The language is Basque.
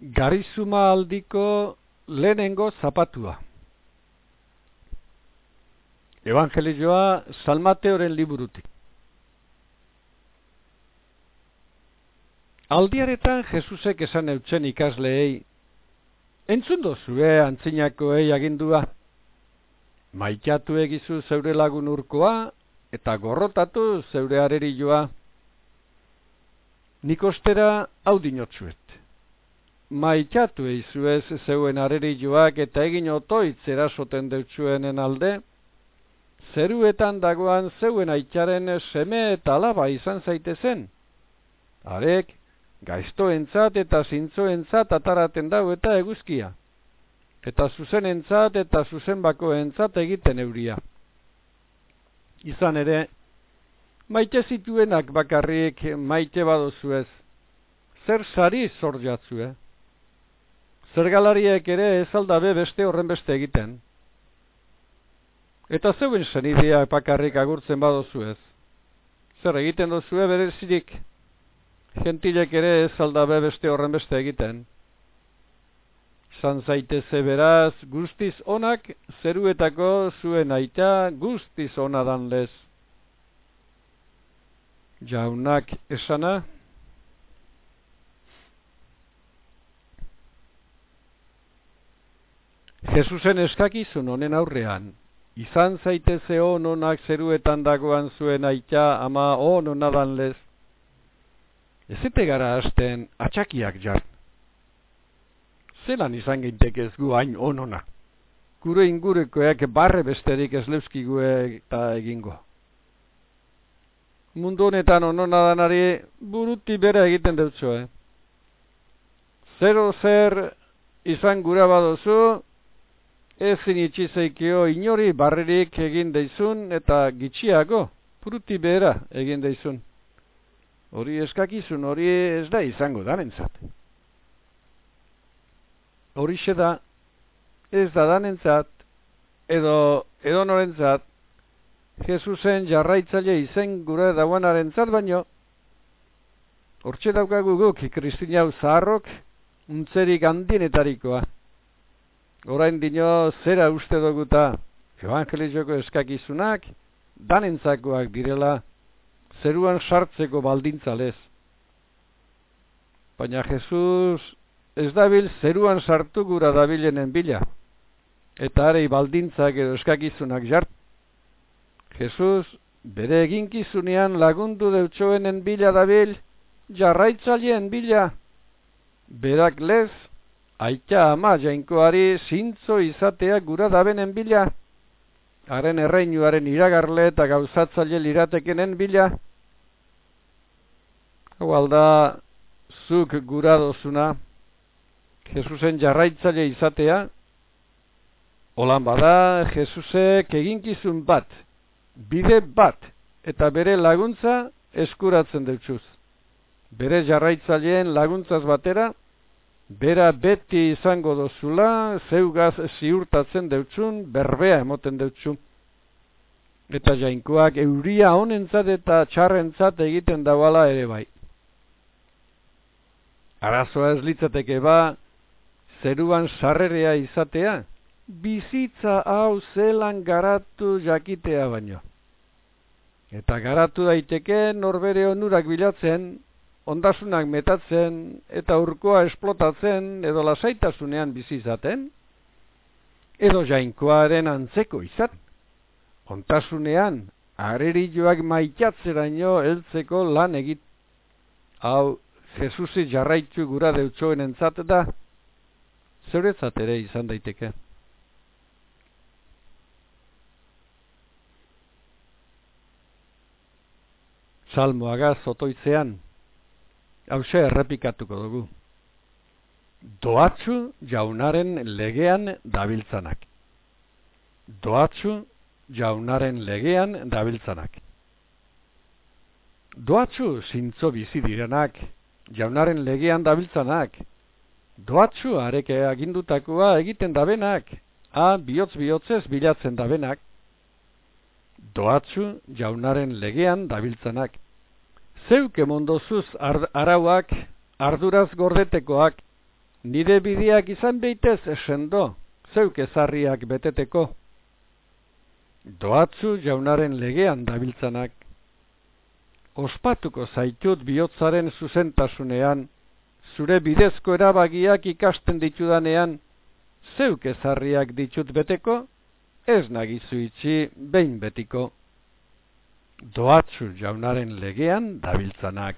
Garizuma aldiko lehenengo zapatua. Evangelioa Salmateoren liburutik. Aldiaretan Jesusek esan eutzen ikasleei, entzun dozue antzinakoei agindua, maitatu egizu zeure lagun urkoa eta gorrotatu zeure arerioa. Nik ostera hau dinotzuet maitatu eizu ez zeuen areri eta egin otoitz erasoten deutsuenen alde, zeruetan dagoan zeuen aitzaren seme eta alaba izan zaitezen. Arek, gaiztoentzat eta zintzoentzat ataraten dau eta eguzkia. Eta zuzenentzat eta zuzenbakoentzat egiten euria. Izan ere, maite zituenak bakarrik maite badozu ez. Zer sari zor jatzu, eh? Zergalariek ere ez aldabe beste horren beste egiten. Eta zeuen zenidea epakarrik agurtzen badozu ez. Zer egiten dozu berezirik, gentilek ere ez aldabe beste horren beste egiten. San zaiteze beraz guztiz onak zeruetako zuen aita guztiz onadan lez. Jaunak esana, Jesusen eskakizun honen aurrean, izan zaiteze ononak zeruetan dagoan zuen aita ama ononadan lez. Ezete gara hasten atxakiak jar. Zelan izan gintek gu hain onona. Gure ingurekoek barre besterik ez leuskigu eta egingo. Mundu honetan ononadanari buruti bere egiten dutxo, eh? Zero zer izan gura badozu, ezin itxizeikio inori barrerik egin deizun eta gitxiago, puruti behera egin deizun. Hori eskakizun, hori ez da izango danentzat. Hori da, ez da danentzat, edo, edo norentzat, Jesusen jarraitzaile izen gure dauanaren zat baino, hortxe daukagu guk, kristinau zaharrok, untzerik handienetarikoa. Orain dino zera uste duguta evangelizoko eskakizunak danentzakoak direla zeruan sartzeko baldintzalez. Baina Jesus ez dabil zeruan sartu gura dabilenen bila. Eta arei baldintzak edo eskakizunak jart. Jesus bere eginkizunean lagundu deutsoenen bila dabil jarraitzalien bila. Berak lez Aita ama jainkoari zintzo izatea gura dabenen bila, haren erreinuaren iragarle eta gauzatzaile liratekenen bila, hau alda, zuk gura dozuna, Jesusen jarraitzaile izatea, holan bada, Jesusek eginkizun bat, bide bat, eta bere laguntza eskuratzen dutxuz. Bere jarraitzaileen laguntzaz batera, bera beti izango dozula, zeugaz ziurtatzen deutsun, berbea emoten deutsun. Eta jainkoak euria honentzat eta txarrentzat egiten dauala ere bai. Arazoa ez litzateke ba, zeruan sarrerea izatea, bizitza hau zelan garatu jakitea baino. Eta garatu daiteke norbere onurak bilatzen, ondasunak metatzen eta urkoa esplotatzen edo lasaitasunean bizi izaten, edo jainkoaren antzeko izat, ondasunean arerilloak maitatzeraino heltzeko lan egit, hau Jesusi jarraitu gura deutsoen entzat da, zeuretzat ere izan daiteke. Salmoaga zotoitzean, hause errepikatuko dugu. Doatzu jaunaren legean dabiltzanak. Doatzu jaunaren legean dabiltzanak. Doatzu zintzo bizi direnak, jaunaren legean dabiltzanak. Doatzu areke agindutakoa egiten dabenak, a bihotz bihotzez bilatzen dabenak. Doatzu jaunaren legean dabiltzanak zeuke mondozuz arauak arduraz gordetekoak nire bideak izan beitez esendo, zeuk ezarriak beteteko. Doatzu jaunaren legean dabiltzanak. Ospatuko zaitut bihotzaren zuzentasunean, zure bidezko erabagiak ikasten ditudanean, zeuk ezarriak ditut beteko, ez nagizu itxi behin betiko. Doatzu jaunaren legean dabiltzanak.